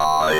哎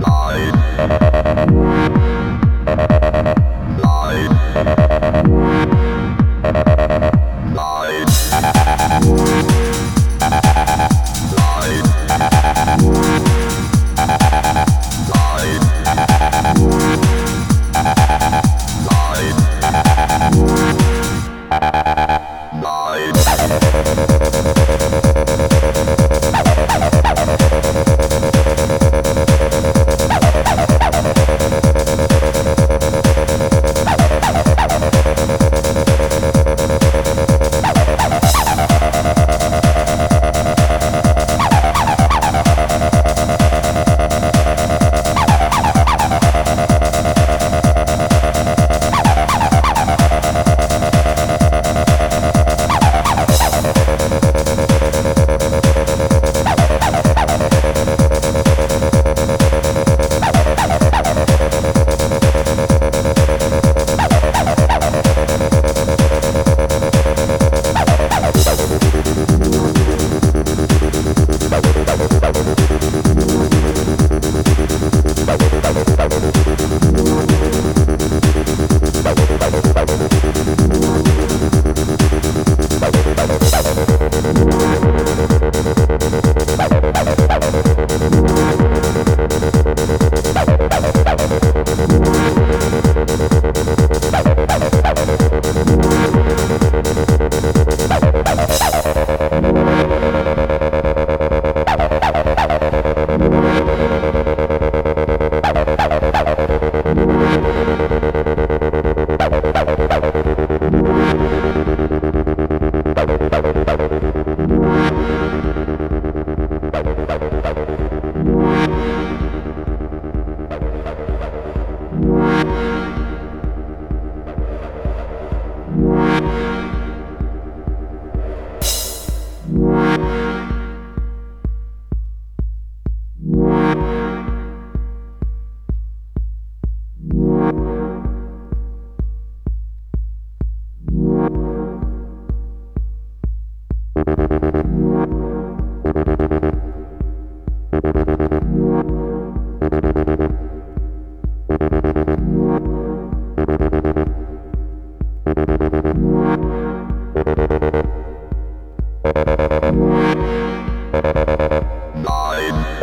Live.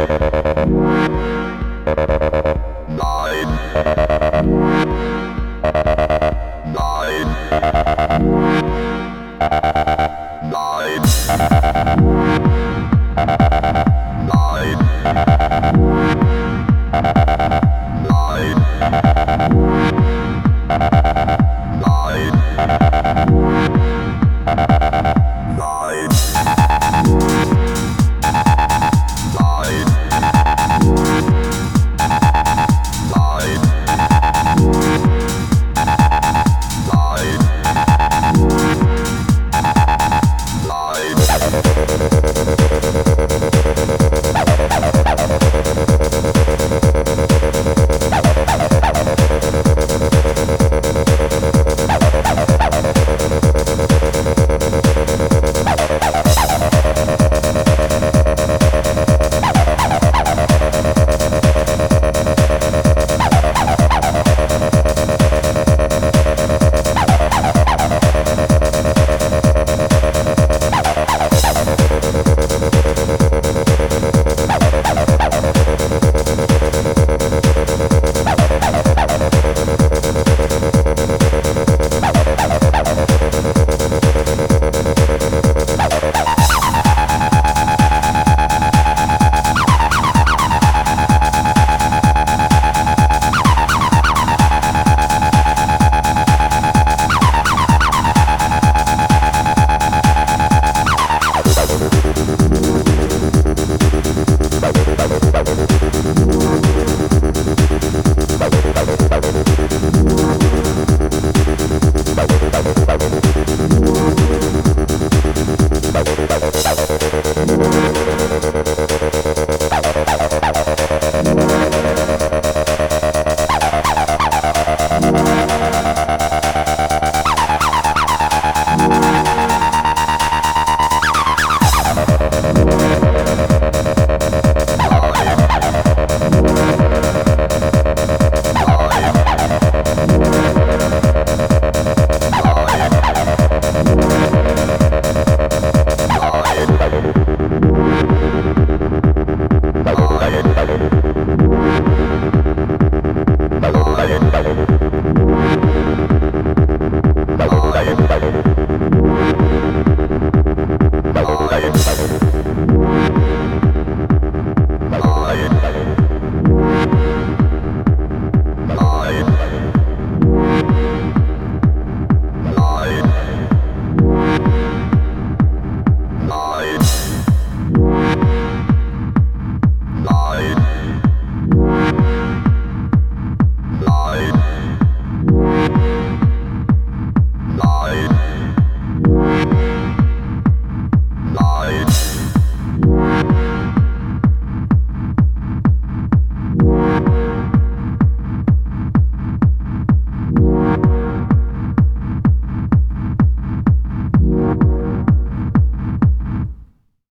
Nine.